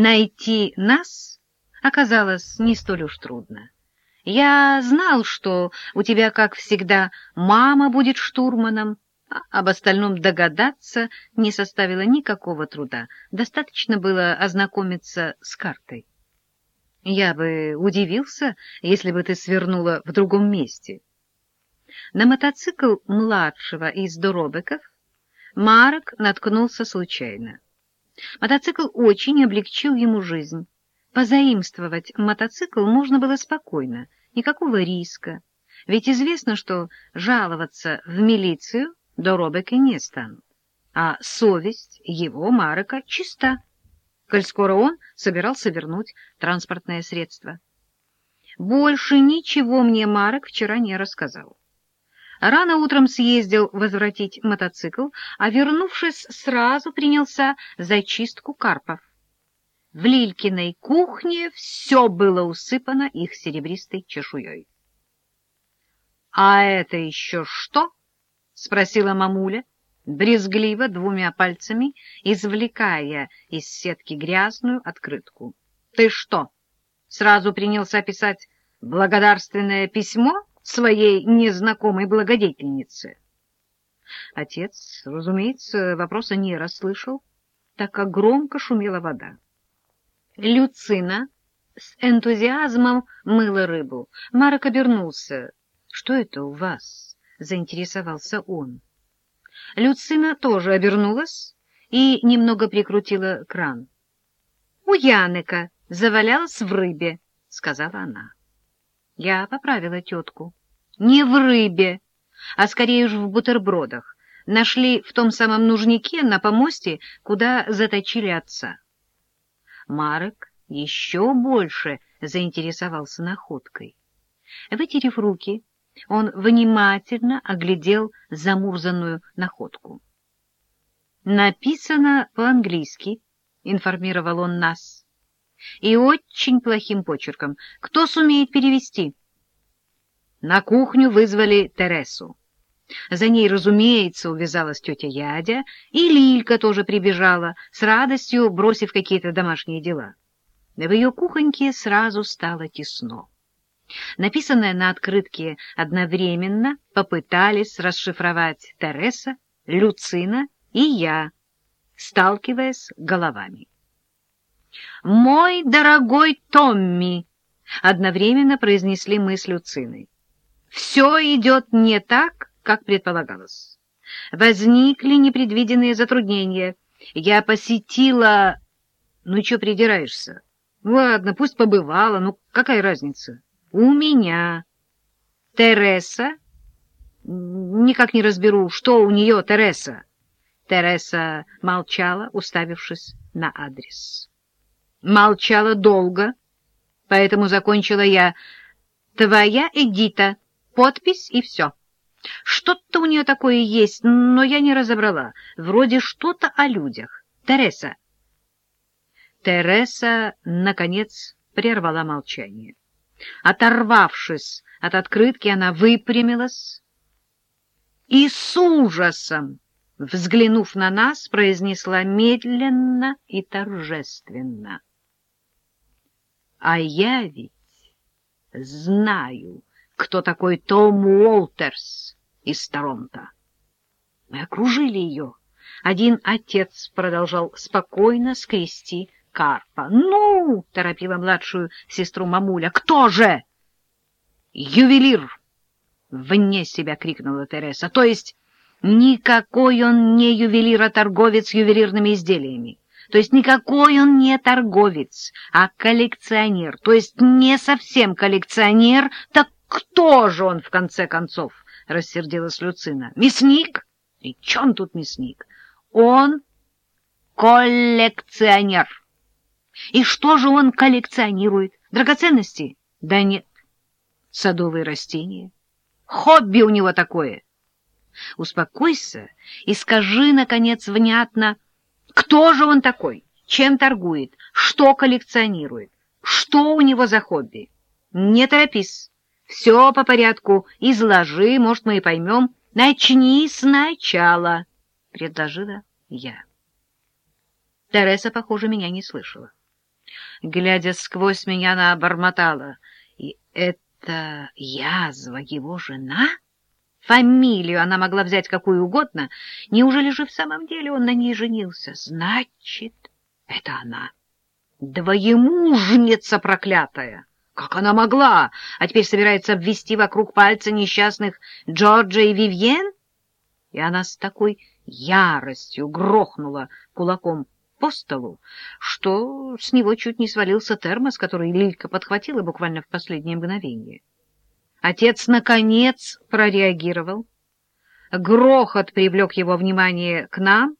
Найти нас оказалось не столь уж трудно. Я знал, что у тебя, как всегда, мама будет штурманом, а об остальном догадаться не составило никакого труда. Достаточно было ознакомиться с картой. Я бы удивился, если бы ты свернула в другом месте. На мотоцикл младшего из доробиков Марк наткнулся случайно. Мотоцикл очень облегчил ему жизнь. Позаимствовать мотоцикл можно было спокойно, никакого риска. Ведь известно, что жаловаться в милицию доробики не станут. А совесть его, Марка, чиста, коль скоро он собирался вернуть транспортное средство. Больше ничего мне Марок вчера не рассказал. Рано утром съездил возвратить мотоцикл, а, вернувшись, сразу принялся за чистку карпов. В Лилькиной кухне все было усыпано их серебристой чешуей. — А это еще что? — спросила мамуля, брезгливо двумя пальцами, извлекая из сетки грязную открытку. — Ты что, сразу принялся писать благодарственное письмо? — своей незнакомой благодетельнице. Отец, разумеется, вопроса не расслышал, так как громко шумела вода. Люцина с энтузиазмом мыла рыбу. Марок обернулся. — Что это у вас? — заинтересовался он. Люцина тоже обернулась и немного прикрутила кран. — У Янека завалялась в рыбе, — сказала она. Я поправила тетку не в рыбе, а скорее уж в бутербродах. Нашли в том самом нужнике на помосте, куда заточили отца. Марек еще больше заинтересовался находкой. Вытерев руки, он внимательно оглядел замурзанную находку. «Написано по-английски», — информировал он нас, — «и очень плохим почерком. Кто сумеет перевести?» На кухню вызвали Тересу. За ней, разумеется, увязалась тетя Ядя, и Лилька тоже прибежала, с радостью бросив какие-то домашние дела. В ее кухоньке сразу стало тесно. Написанное на открытке одновременно попытались расшифровать Тереса, Люцина и я, сталкиваясь головами. «Мой дорогой Томми!» — одновременно произнесли мы с Люциной. Все идет не так, как предполагалось. Возникли непредвиденные затруднения. Я посетила... Ну, что придираешься? Ладно, пусть побывала, ну, какая разница? У меня. Тереса? Никак не разберу, что у нее, Тереса. Тереса молчала, уставившись на адрес. Молчала долго, поэтому закончила я. Твоя Эдита подпись и все. Что-то у нее такое есть, но я не разобрала. Вроде что-то о людях. Тереса. Тереса, наконец, прервала молчание. Оторвавшись от открытки, она выпрямилась и с ужасом, взглянув на нас, произнесла медленно и торжественно. — А я ведь знаю, кто такой Том Уолтерс из Торонто. Мы окружили ее. Один отец продолжал спокойно скрести карпа. «Ну!» — торопила младшую сестру мамуля. «Кто же?» «Ювелир!» — вне себя крикнула Тереса. «То есть никакой он не ювелир, а торговец ювелирными изделиями. То есть никакой он не торговец, а коллекционер. То есть не совсем коллекционер, так кто же он, в конце концов? — рассердилась Люцина. — Мясник? И чем тут мясник? Он коллекционер. И что же он коллекционирует? Драгоценности? Да нет. Садовые растения. Хобби у него такое. Успокойся и скажи, наконец, внятно, кто же он такой, чем торгует, что коллекционирует, что у него за хобби. Не торопись. Все по порядку изложи, может, мы и поймем. Начни сначала, — предложила я. Тереса, похоже, меня не слышала. Глядя сквозь меня, она обормотала. И это язва его жена? Фамилию она могла взять какую угодно. Неужели же в самом деле он на ней женился? Значит, это она. Двоемужница проклятая! Как она могла? А теперь собирается обвести вокруг пальца несчастных Джорджа и Вивьен? И она с такой яростью грохнула кулаком по столу, что с него чуть не свалился термос, который Лилька подхватила буквально в последнее мгновение. Отец, наконец, прореагировал. Грохот привлек его внимание к нам,